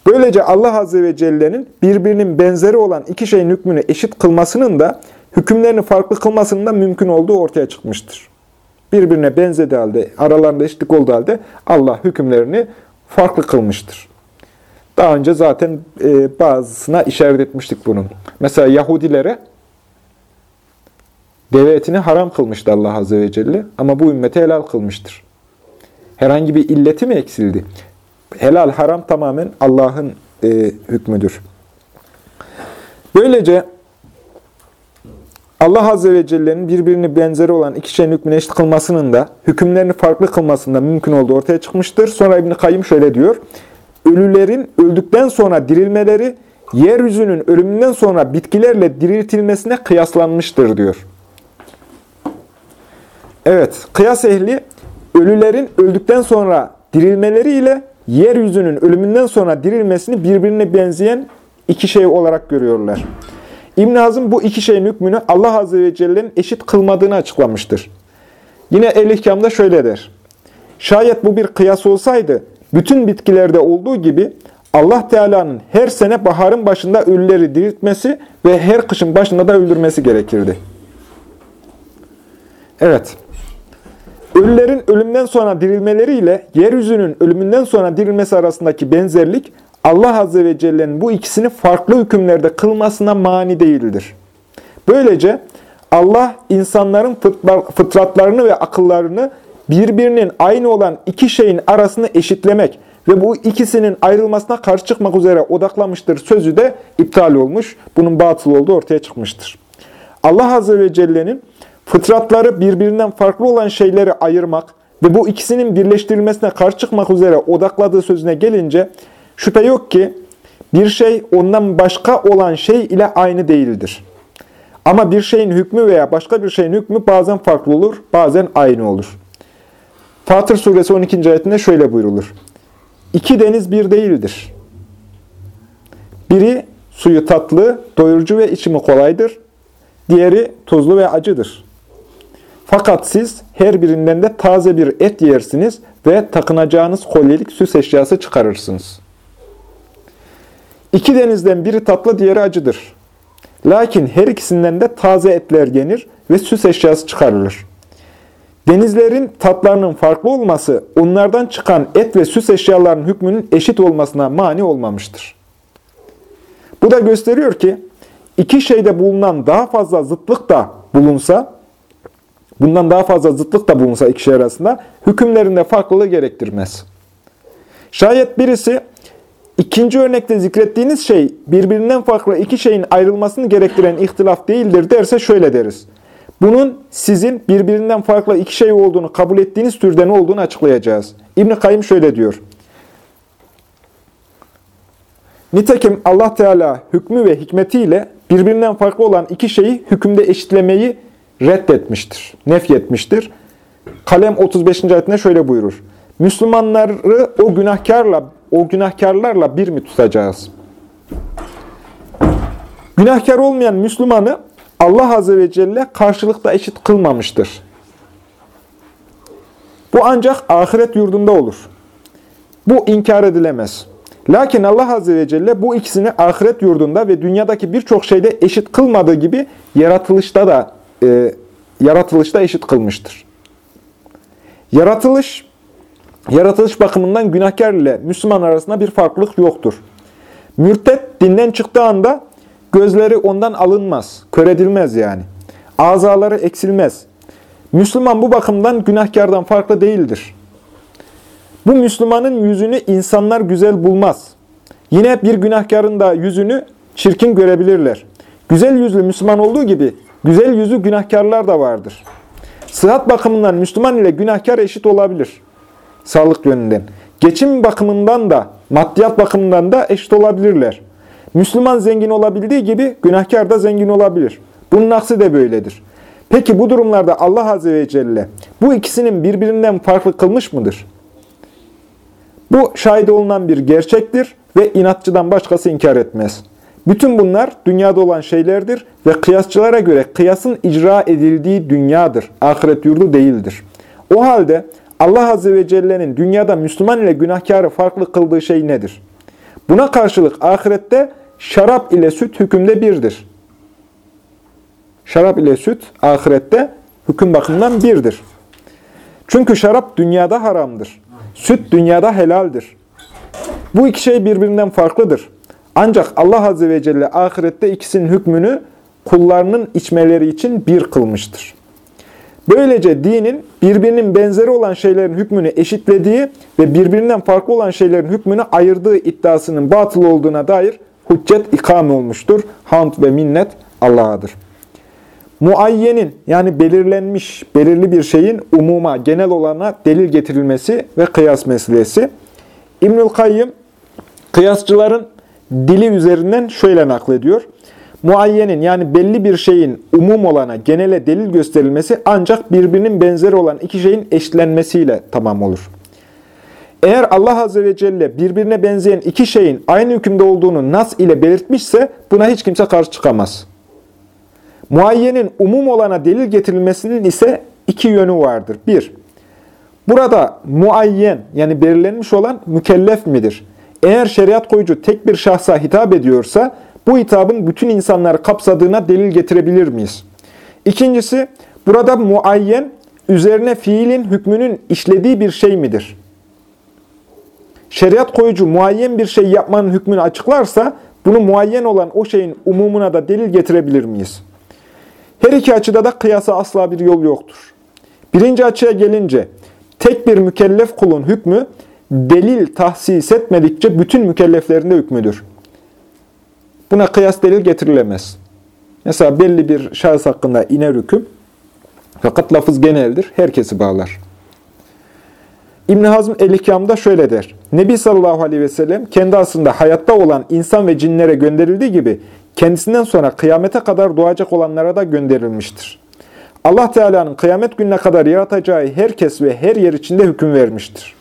Böylece Allah Azze ve Celle'nin birbirinin benzeri olan iki şeyin hükmünü eşit kılmasının da hükümlerini farklı kılmasının da mümkün olduğu ortaya çıkmıştır. Birbirine benzediği halde, aralarında eşitlik olduğu halde Allah hükümlerini farklı kılmıştır. Daha önce zaten e, bazısına işaret etmiştik bunun. Mesela Yahudilere deve etini haram kılmıştı Allah Azze ve Celle ama bu ümmete helal kılmıştır. Herhangi bir illeti mi eksildi? Helal haram tamamen Allah'ın e, hükmüdür. Böylece Allah Azze ve Celle'nin birbirini benzeri olan iki şeyin hükmünü eşit kılmasının da hükümlerini farklı kılmasında mümkün olduğu ortaya çıkmıştır. Sonra İbn-i Kayyım şöyle diyor. Ölülerin öldükten sonra dirilmeleri, yeryüzünün ölümünden sonra bitkilerle diriltilmesine kıyaslanmıştır diyor. Evet, kıyas ehli ölülerin öldükten sonra dirilmeleri ile yeryüzünün ölümünden sonra dirilmesini birbirine benzeyen iki şey olarak görüyorlar. İbn Hazım bu iki şeyin hükmünü Allah Azze ve Celle'nin eşit kılmadığını açıklamıştır. Yine El-İhkam'da şöyle der. Şayet bu bir kıyas olsaydı, bütün bitkilerde olduğu gibi Allah Teala'nın her sene baharın başında ölüleri diriltmesi ve her kışın başında da öldürmesi gerekirdi. Evet. Ölülerin ölümden sonra dirilmeleriyle yeryüzünün ölümünden sonra dirilmesi arasındaki benzerlik Allah Azze ve Celle'nin bu ikisini farklı hükümlerde kılmasına mani değildir. Böylece Allah insanların fıtratlarını ve akıllarını birbirinin aynı olan iki şeyin arasını eşitlemek ve bu ikisinin ayrılmasına karşı çıkmak üzere odaklamıştır sözü de iptal olmuş. Bunun batıl olduğu ortaya çıkmıştır. Allah Azze ve Celle'nin fıtratları birbirinden farklı olan şeyleri ayırmak ve bu ikisinin birleştirilmesine karşı çıkmak üzere odakladığı sözüne gelince şüphe yok ki bir şey ondan başka olan şey ile aynı değildir. Ama bir şeyin hükmü veya başka bir şeyin hükmü bazen farklı olur, bazen aynı olur. Fatır suresi 12. ayetinde şöyle buyrulur. İki deniz bir değildir. Biri suyu tatlı, doyurucu ve içimi kolaydır. Diğeri tuzlu ve acıdır. Fakat siz her birinden de taze bir et yersiniz ve takınacağınız kolyelik süs eşyası çıkarırsınız. İki denizden biri tatlı, diğeri acıdır. Lakin her ikisinden de taze etler yenir ve süs eşyası çıkarılır. Denizlerin tatlarının farklı olması, onlardan çıkan et ve süs eşyalarının hükmünün eşit olmasına mani olmamıştır. Bu da gösteriyor ki, iki şeyde bulunan daha fazla zıtlık da bulunsa, bundan daha fazla zıtlık da bulunsa iki şey arasında, hükümlerinde farklılığı gerektirmez. Şayet birisi, ikinci örnekte zikrettiğiniz şey, birbirinden farklı iki şeyin ayrılmasını gerektiren ihtilaf değildir derse şöyle deriz. Bunun sizin birbirinden farklı iki şey olduğunu kabul ettiğiniz türden olduğunu açıklayacağız. İbn-i Kayyım şöyle diyor. Nitekim Allah Teala hükmü ve hikmetiyle birbirinden farklı olan iki şeyi hükümde eşitlemeyi reddetmiştir, nefyetmiştir. Kalem 35. ayetinde şöyle buyurur. Müslümanları o günahkarla, o günahkarlarla bir mi tutacağız? Günahkar olmayan Müslümanı Allah Azze ve Celle karşılıkta eşit kılmamıştır. Bu ancak ahiret yurdunda olur. Bu inkar edilemez. Lakin Allah Azze ve Celle bu ikisini ahiret yurdunda ve dünyadaki birçok şeyde eşit kılmadığı gibi yaratılışta da e, yaratılışta eşit kılmıştır. Yaratılış, yaratılış bakımından günahkar ile Müslüman arasında bir farklılık yoktur. Mürtet dinden çıktığı anda Gözleri ondan alınmaz, kör edilmez yani. Azaları eksilmez. Müslüman bu bakımdan günahkardan farklı değildir. Bu Müslümanın yüzünü insanlar güzel bulmaz. Yine bir günahkarın da yüzünü çirkin görebilirler. Güzel yüzlü Müslüman olduğu gibi güzel yüzlü günahkarlar da vardır. Sıhhat bakımından Müslüman ile günahkar eşit olabilir. Sağlık yönünden. Geçim bakımından da, maddiyat bakımından da eşit olabilirler. Müslüman zengin olabildiği gibi günahkar da zengin olabilir. Bunun aksi de böyledir. Peki bu durumlarda Allah Azze ve Celle bu ikisinin birbirinden farklı kılmış mıdır? Bu şahit olunan bir gerçektir ve inatçıdan başkası inkar etmez. Bütün bunlar dünyada olan şeylerdir ve kıyasçılara göre kıyasın icra edildiği dünyadır, ahiret yurdu değildir. O halde Allah Azze ve Celle'nin dünyada Müslüman ile günahkarı farklı kıldığı şey nedir? Buna karşılık ahirette şarap ile süt hükümde birdir. Şarap ile süt ahirette hüküm bakımından birdir. Çünkü şarap dünyada haramdır. Süt dünyada helaldir. Bu iki şey birbirinden farklıdır. Ancak Allah Azze ve Celle ahirette ikisinin hükmünü kullarının içmeleri için bir kılmıştır. Böylece dinin birbirinin benzeri olan şeylerin hükmünü eşitlediği ve birbirinden farklı olan şeylerin hükmünü ayırdığı iddiasının batıl olduğuna dair hüccet ikame olmuştur. Hamd ve minnet Allah'adır. Muayyenin yani belirlenmiş, belirli bir şeyin umuma, genel olana delil getirilmesi ve kıyas meselesi. İbnül Kayyım, kıyasçıların dili üzerinden şöyle naklediyor. Muayyenin yani belli bir şeyin umum olana, genele delil gösterilmesi ancak birbirinin benzeri olan iki şeyin eşlenmesiyle tamam olur. Eğer Allah Azze ve Celle birbirine benzeyen iki şeyin aynı hükümde olduğunu nas ile belirtmişse buna hiç kimse karşı çıkamaz. Muayyenin umum olana delil getirilmesinin ise iki yönü vardır. Bir, burada muayyen yani belirlenmiş olan mükellef midir? Eğer şeriat koyucu tek bir şahsa hitap ediyorsa bu hitabın bütün insanları kapsadığına delil getirebilir miyiz? İkincisi, burada muayyen üzerine fiilin hükmünün işlediği bir şey midir? Şeriat koyucu muayyen bir şey yapmanın hükmünü açıklarsa bunu muayyen olan o şeyin umumuna da delil getirebilir miyiz? Her iki açıda da kıyasa asla bir yol yoktur. Birinci açıya gelince tek bir mükellef kulun hükmü delil tahsis etmedikçe bütün mükelleflerinde hükmüdür. Buna kıyas delil getirilemez. Mesela belli bir şahıs hakkında iner hüküm fakat lafız geneldir, herkesi bağlar. İbn Hazm el-İkram'da şöyle der. Nebi sallallahu aleyhi ve sellem kendi aslında hayatta olan insan ve cinlere gönderildiği gibi kendisinden sonra kıyamete kadar doğacak olanlara da gönderilmiştir. Allah Teala'nın kıyamet gününe kadar yaratacağı herkes ve her yer içinde hüküm vermiştir.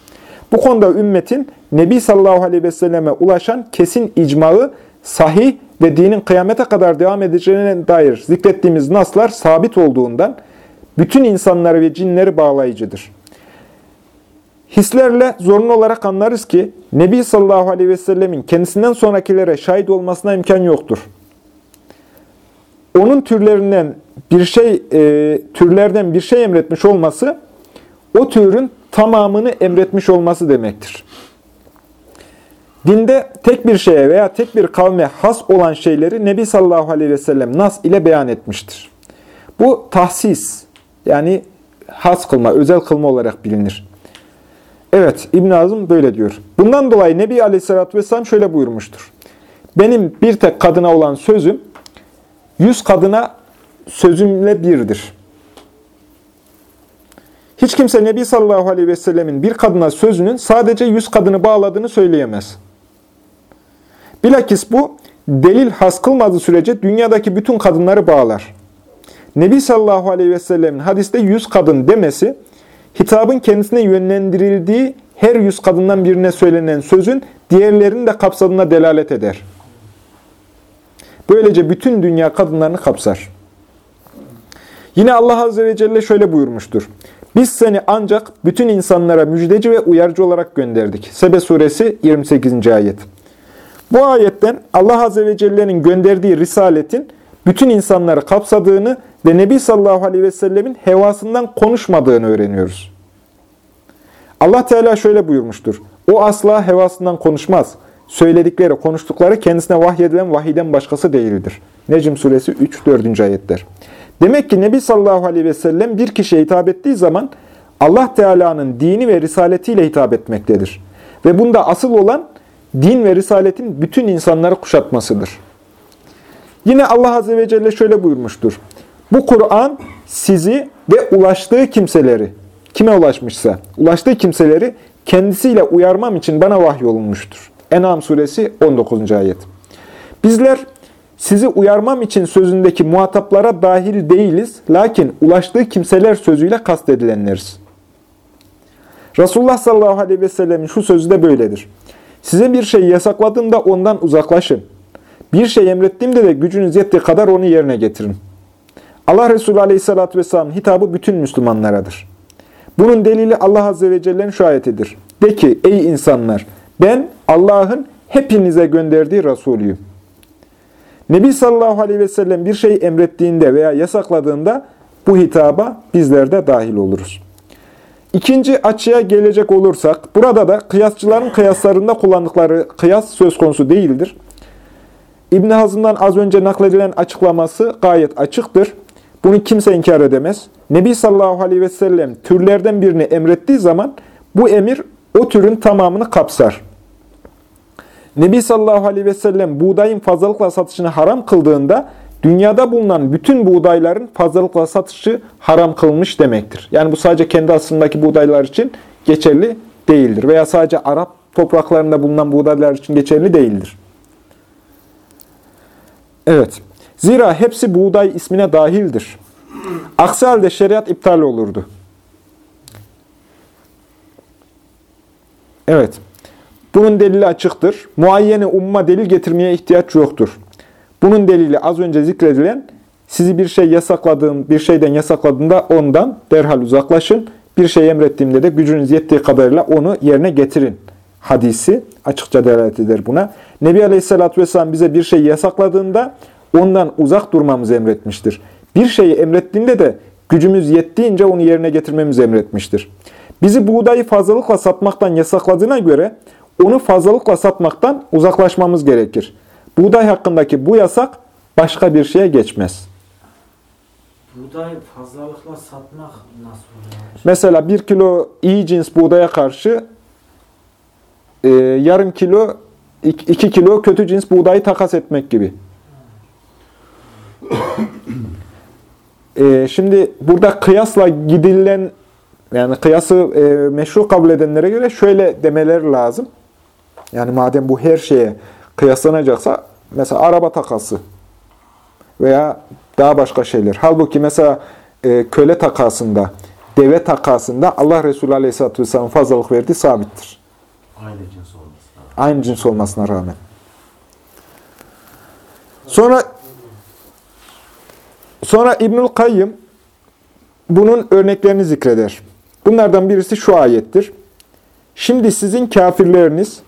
Bu konuda ümmetin Nebi sallallahu aleyhi ve selleme ulaşan kesin icmağı sahih ve dinin kıyamete kadar devam edeceğine dair zikrettiğimiz naslar sabit olduğundan bütün insanları ve cinleri bağlayıcıdır. Hislerle zorunlu olarak anlarız ki Nebi sallallahu aleyhi ve sellemin kendisinden sonrakilere şahit olmasına imkan yoktur. Onun türlerinden bir şey e, türlerden bir şey emretmiş olması o türün tamamını emretmiş olması demektir. Dinde tek bir şeye veya tek bir kavme has olan şeyleri Nebi sallallahu aleyhi ve sellem nas ile beyan etmiştir. Bu tahsis yani has kılma, özel kılma olarak bilinir. Evet, İbn Azım böyle diyor. Bundan dolayı Nebi Aleyhisselatü Vesselam şöyle buyurmuştur. Benim bir tek kadına olan sözüm, yüz kadına sözümle birdir. Hiç kimse Nebi sallallahu aleyhi ve sellemin bir kadına sözünün sadece yüz kadını bağladığını söyleyemez. Bilakis bu, delil has kılmadığı sürece dünyadaki bütün kadınları bağlar. Nebi sallallahu aleyhi ve sellemin hadiste yüz kadın demesi, hitabın kendisine yönlendirildiği her yüz kadından birine söylenen sözün diğerlerini de kapsadığına delalet eder. Böylece bütün dünya kadınlarını kapsar. Yine Allah Azze ve Celle şöyle buyurmuştur. Biz seni ancak bütün insanlara müjdeci ve uyarıcı olarak gönderdik. Sebe suresi 28. ayet. Bu ayetten Allah Azze ve Celle'nin gönderdiği risaletin bütün insanları kapsadığını ve Nebi sallallahu aleyhi ve sellemin hevasından konuşmadığını öğreniyoruz. Allah Teala şöyle buyurmuştur. O asla hevasından konuşmaz. Söyledikleri, konuştukları kendisine vahyedilen vahiden başkası değildir. Necm suresi 3-4. ayetler. Demek ki Nebi sallallahu aleyhi ve sellem bir kişiye hitap ettiği zaman Allah Teala'nın dini ve risaletiyle hitap etmektedir. Ve bunda asıl olan din ve risaletin bütün insanları kuşatmasıdır. Yine Allah Azze ve Celle şöyle buyurmuştur. Bu Kur'an sizi ve ulaştığı kimseleri, kime ulaşmışsa, ulaştığı kimseleri kendisiyle uyarmam için bana vahyolunmuştur. En'am suresi 19. ayet. Bizler sizi uyarmam için sözündeki muhataplara dahil değiliz, lakin ulaştığı kimseler sözüyle kastedilenleriz. Resulullah sallallahu aleyhi ve sellemin şu sözü de böyledir. Size bir şey yasakladığımda ondan uzaklaşın. Bir şey emrettiğimde de gücünüz yettiği kadar onu yerine getirin. Allah Resulü aleyhissalatü vesselam hitabı bütün Müslümanlaradır. Bunun delili Allah Azze ve Celle'nin şu ayetidir. De ki ey insanlar ben Allah'ın hepinize gönderdiği Resulüyüm. Nebi sallallahu aleyhi ve sellem bir şey emrettiğinde veya yasakladığında bu hitaba bizler de dahil oluruz. İkinci açıya gelecek olursak, burada da kıyasçıların kıyaslarında kullandıkları kıyas söz konusu değildir. İbn Hazım'dan az önce nakledilen açıklaması gayet açıktır. Bunu kimse inkar edemez. Nebi sallallahu aleyhi ve sellem türlerden birini emrettiği zaman bu emir o türün tamamını kapsar. Nebi sallallahu aleyhi ve sellem buğdayın fazlalıkla satışını haram kıldığında dünyada bulunan bütün buğdayların fazlalıkla satışı haram kılmış demektir. Yani bu sadece kendi aslındaki buğdaylar için geçerli değildir. Veya sadece Arap topraklarında bulunan buğdaylar için geçerli değildir. Evet. Zira hepsi buğday ismine dahildir. Aksi halde şeriat iptal olurdu. Evet. Bunun delili açıktır. Muayyene umma delil getirmeye ihtiyaç yoktur. Bunun delili az önce zikredilen, sizi bir şey yasakladığım, bir şeyden yasakladığında ondan derhal uzaklaşın. Bir şey emrettiğimde de gücünüz yettiği kadarıyla onu yerine getirin. Hadisi açıkça delalet eder buna. Nebi Aleyhisselatü Vesselam bize bir şey yasakladığında ondan uzak durmamızı emretmiştir. Bir şeyi emrettiğinde de gücümüz yettiğince onu yerine getirmemizi emretmiştir. Bizi buğdayı fazlalıkla satmaktan yasakladığına göre onu fazlalıkla satmaktan uzaklaşmamız gerekir. Buğday hakkındaki bu yasak başka bir şeye geçmez. Buğday fazlalıkla satmak nasıl oluyor? Mesela bir kilo iyi cins buğdaya karşı e, yarım kilo, ik- iki kilo kötü cins buğdayı takas etmek gibi. E, şimdi burada kıyasla gidilen, yani kıyası e, meşru kabul edenlere göre şöyle demeleri lazım. Yani madem bu her şeye kıyaslanacaksa, mesela araba takası veya daha başka şeyler. Halbuki mesela e, köle takasında, deve takasında Allah Resulü Aleyhisselatü Vesselam fazlalık verdiği sabittir. Aynı cins olması lazım. Aynı cins olmasına rağmen. Sonra sonra İbnül Kayyım bunun örneklerini zikreder. Bunlardan birisi şu ayettir. Şimdi sizin kafirleriniz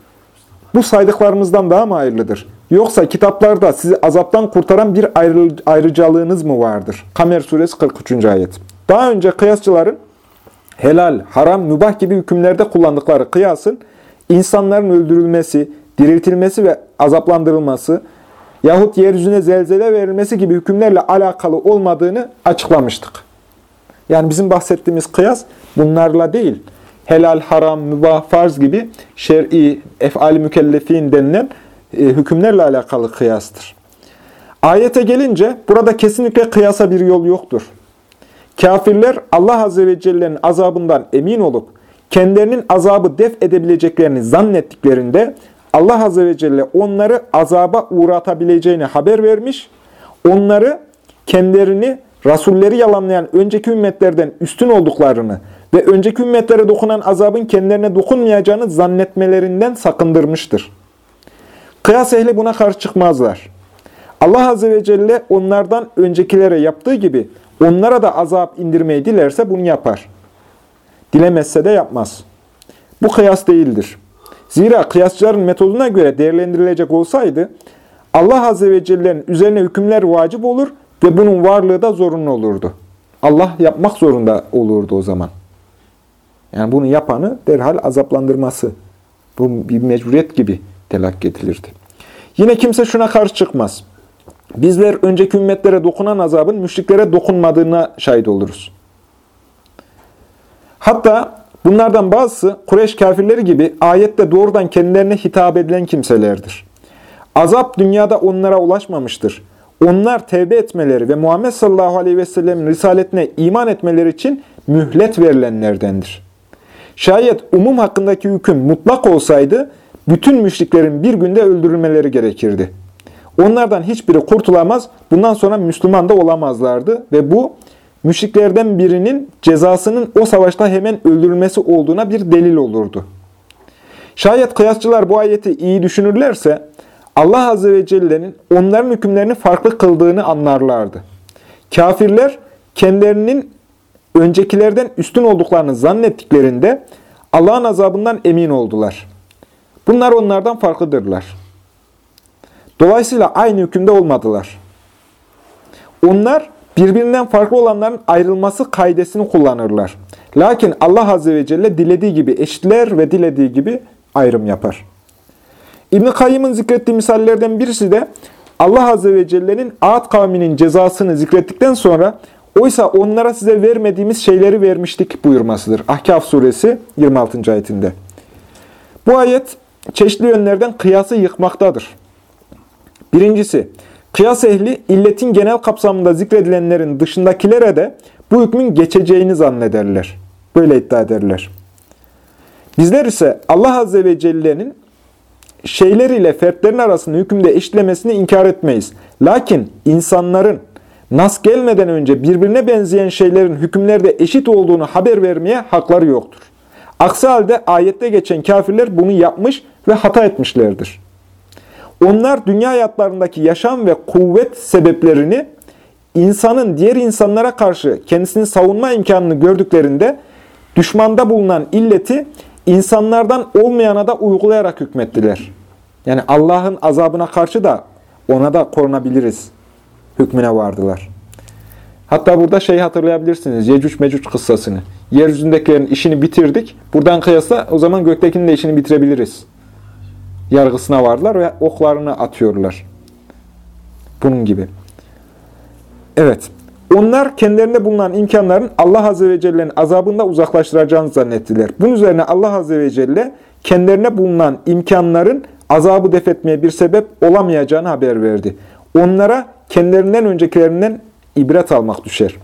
bu saydıklarımızdan daha mı hayırlıdır? Yoksa kitaplarda sizi azaptan kurtaran bir ayrı, ayrıcalığınız mı vardır? Kamer suresi 43. ayet. Daha önce kıyasçıların helal, haram, mübah gibi hükümlerde kullandıkları kıyasın insanların öldürülmesi, diriltilmesi ve azaplandırılması yahut yeryüzüne zelzele verilmesi gibi hükümlerle alakalı olmadığını açıklamıştık. Yani bizim bahsettiğimiz kıyas bunlarla değil, helal, haram, mübah, farz gibi şer'i, ef'al-i mükellefin denilen e, hükümlerle alakalı kıyastır. Ayete gelince burada kesinlikle kıyasa bir yol yoktur. Kafirler Allah Azze ve Celle'nin azabından emin olup kendilerinin azabı def edebileceklerini zannettiklerinde Allah Azze ve Celle onları azaba uğratabileceğini haber vermiş, onları kendilerini Rasulleri yalanlayan önceki ümmetlerden üstün olduklarını ve önceki ümmetlere dokunan azabın kendilerine dokunmayacağını zannetmelerinden sakındırmıştır. Kıyas ehli buna karşı çıkmazlar. Allah Azze ve Celle onlardan öncekilere yaptığı gibi onlara da azap indirmeyi dilerse bunu yapar. Dilemezse de yapmaz. Bu kıyas değildir. Zira kıyasçıların metoduna göre değerlendirilecek olsaydı Allah Azze ve Celle'nin üzerine hükümler vacip olur ve bunun varlığı da zorunlu olurdu. Allah yapmak zorunda olurdu o zaman. Yani bunu yapanı derhal azaplandırması. Bu bir mecburiyet gibi telakki edilirdi. Yine kimse şuna karşı çıkmaz. bizler önceki ümmetlere dokunan azabın müşriklere dokunmadığına şahit oluruz. Hatta bunlardan bazısı Kureyş kafirleri gibi ayette doğrudan kendilerine hitap edilen kimselerdir. Azap dünyada onlara ulaşmamıştır. Onlar tevbe etmeleri ve Muhammed sallallahu aleyhi ve sellemin risaletine iman etmeleri için mühlet verilenlerdendir. Şayet umum hakkındaki hüküm mutlak olsaydı, bütün müşriklerin bir günde öldürülmeleri gerekirdi. Onlardan hiçbiri kurtulamaz, bundan sonra Müslüman da olamazlardı ve bu, müşriklerden birinin cezasının o savaşta hemen öldürülmesi olduğuna bir delil olurdu. Şayet kıyasçılar bu ayeti iyi düşünürlerse, Allah Azze ve Celle'nin onların hükümlerini farklı kıldığını anlarlardı. Kafirler kendilerinin öncekilerden üstün olduklarını zannettiklerinde Allah'ın azabından emin oldular. Bunlar onlardan farklıdırlar. Dolayısıyla aynı hükümde olmadılar. Onlar birbirinden farklı olanların ayrılması kaidesini kullanırlar. Lakin Allah Azze ve Celle dilediği gibi eşitler ve dilediği gibi ayrım yapar. İbn-i Kayyım'ın zikrettiği misallerden birisi de Allah Azze ve Celle'nin Ad kavminin cezasını zikrettikten sonra oysa onlara size vermediğimiz şeyleri vermiştik buyurmasıdır. Ahkaf suresi 26. ayetinde. Bu ayet çeşitli yönlerden kıyası yıkmaktadır. Birincisi, kıyas ehli illetin genel kapsamında zikredilenlerin dışındakilere de bu hükmün geçeceğini zannederler. Böyle iddia ederler. Bizler ise Allah Azze ve Celle'nin şeyler ile fertlerin arasında hükümde eşitlemesini inkar etmeyiz. Lakin insanların nas gelmeden önce birbirine benzeyen şeylerin hükümlerde eşit olduğunu haber vermeye hakları yoktur. Aksi halde ayette geçen kafirler bunu yapmış ve hata etmişlerdir. Onlar dünya hayatlarındaki yaşam ve kuvvet sebeplerini insanın diğer insanlara karşı kendisini savunma imkanını gördüklerinde düşmanda bulunan illeti insanlardan olmayana da uygulayarak hükmettiler. Yani Allah'ın azabına karşı da ona da korunabiliriz hükmüne vardılar. Hatta burada şey hatırlayabilirsiniz. Yecüc Mecüc kıssasını. Yeryüzündekilerin işini bitirdik. Buradan kıyasla o zaman göktekinin de işini bitirebiliriz. Yargısına vardılar ve oklarını atıyorlar. Bunun gibi. Evet. Onlar kendilerinde bulunan imkanların Allah Azze ve Celle'nin azabında uzaklaştıracağını zannettiler. Bunun üzerine Allah Azze ve Celle kendilerine bulunan imkanların azabı defetmeye bir sebep olamayacağını haber verdi. Onlara kendilerinden öncekilerinden ibret almak düşer.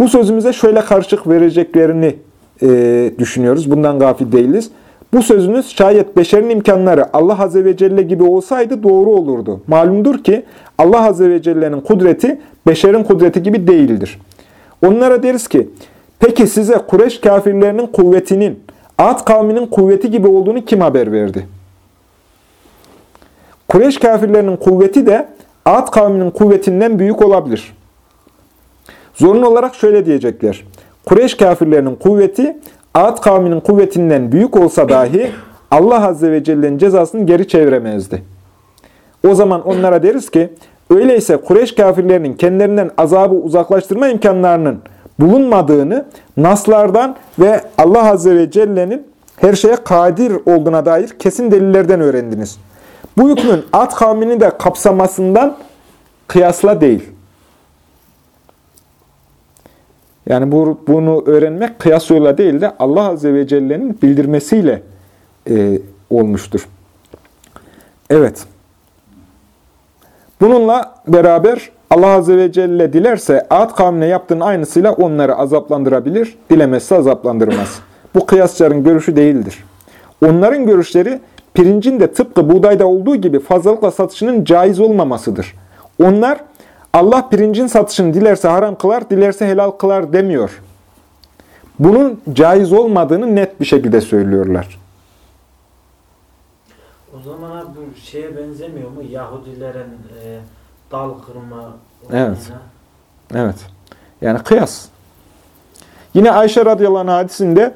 Bu sözümüze şöyle karşılık vereceklerini e, düşünüyoruz. Bundan gafil değiliz. Bu sözünüz şayet beşerin imkanları Allah Azze ve Celle gibi olsaydı doğru olurdu. Malumdur ki Allah Azze ve Celle'nin kudreti beşerin kudreti gibi değildir. Onlara deriz ki, peki size Kureş kafirlerinin kuvvetinin, Ad kavminin kuvveti gibi olduğunu kim haber verdi? Kureş kafirlerinin kuvveti de Ad kavminin kuvvetinden büyük olabilir. Zorunlu olarak şöyle diyecekler. Kureş kafirlerinin kuvveti Ad kavminin kuvvetinden büyük olsa dahi Allah Azze ve Celle'nin cezasını geri çeviremezdi. O zaman onlara deriz ki, öyleyse Kureş kafirlerinin kendilerinden azabı uzaklaştırma imkanlarının bulunmadığını naslardan ve Allah Azze ve Celle'nin her şeye kadir olduğuna dair kesin delillerden öğrendiniz. Bu hükmün Ad kavmini de kapsamasından kıyasla değil. Yani bu, bunu öğrenmek kıyas yoluyla değil de Allah Azze ve Celle'nin bildirmesiyle e, olmuştur. Evet. Bununla beraber Allah Azze ve Celle dilerse Ad kavmine yaptığın aynısıyla onları azaplandırabilir, dilemezse azaplandırmaz. Bu kıyasçıların görüşü değildir. Onların görüşleri pirincin de tıpkı buğdayda olduğu gibi fazlalıkla satışının caiz olmamasıdır. Onlar Allah pirincin satışını dilerse haram kılar, dilerse helal kılar demiyor. Bunun caiz olmadığını net bir şekilde söylüyorlar. O zaman abi bu şeye benzemiyor mu? Yahudilerin e, dal kırma Evet. Evet. Yani kıyas. Yine Ayşe radıyallahu anh hadisinde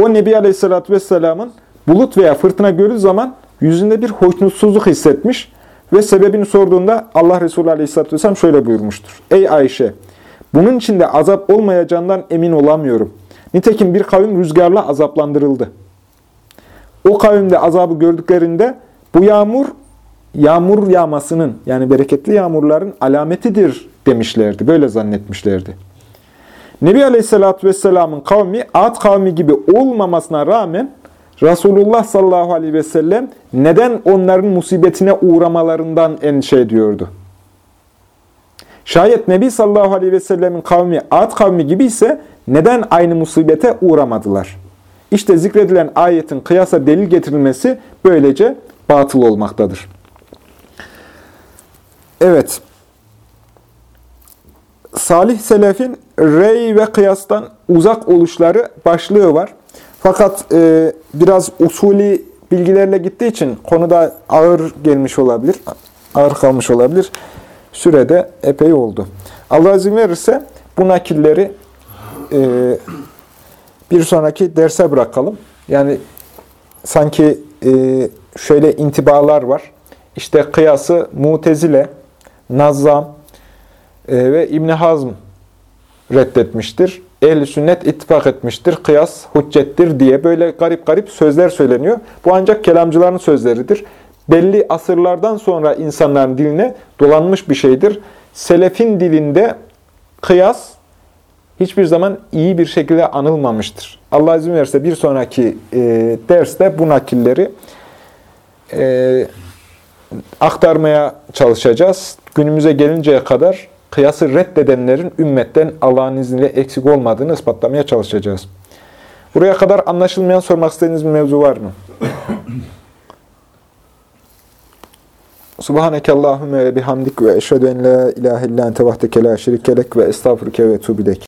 o Nebi aleyhissalatü vesselamın bulut veya fırtına gördüğü zaman yüzünde bir hoşnutsuzluk hissetmiş ve sebebini sorduğunda Allah Resulü aleyhissalatü vesselam şöyle buyurmuştur. Ey Ayşe! Bunun içinde azap olmayacağından emin olamıyorum. Nitekim bir kavim rüzgarla azaplandırıldı. O kavimde azabı gördüklerinde bu yağmur yağmur yağmasının yani bereketli yağmurların alametidir demişlerdi. Böyle zannetmişlerdi. Nebi Aleyhisselatü Vesselam'ın kavmi Ad kavmi gibi olmamasına rağmen Resulullah sallallahu aleyhi ve sellem neden onların musibetine uğramalarından endişe ediyordu. Şayet Nebi sallallahu aleyhi ve sellemin kavmi Ad kavmi gibi ise neden aynı musibete uğramadılar? İşte zikredilen ayetin kıyasa delil getirilmesi böylece batıl olmaktadır. Evet. Salih Selef'in rey ve kıyastan uzak oluşları başlığı var. Fakat e, biraz usulü bilgilerle gittiği için konuda ağır gelmiş olabilir, ağır kalmış olabilir. Sürede epey oldu. Allah izin verirse bu nakilleri e, bir sonraki derse bırakalım. Yani sanki e, şöyle intibalar var. İşte kıyası Mutezile, Nazzam e, ve İbn Hazm reddetmiştir. Ehl-i sünnet ittifak etmiştir. Kıyas hüccettir diye böyle garip garip sözler söyleniyor. Bu ancak kelamcıların sözleridir. Belli asırlardan sonra insanların diline dolanmış bir şeydir. Selefin dilinde kıyas hiçbir zaman iyi bir şekilde anılmamıştır. Allah izin verirse bir sonraki e, derste bu nakilleri e, aktarmaya çalışacağız. Günümüze gelinceye kadar kıyası reddedenlerin ümmetten Allah'ın izniyle eksik olmadığını ispatlamaya çalışacağız. Buraya kadar anlaşılmayan sormak istediğiniz bir mevzu var mı? Subhaneke Allahümme bihamdik ve eşhedü en la ilahe illa ente vahdeke la şerikelek ve estağfurke ve etûbü ileyk.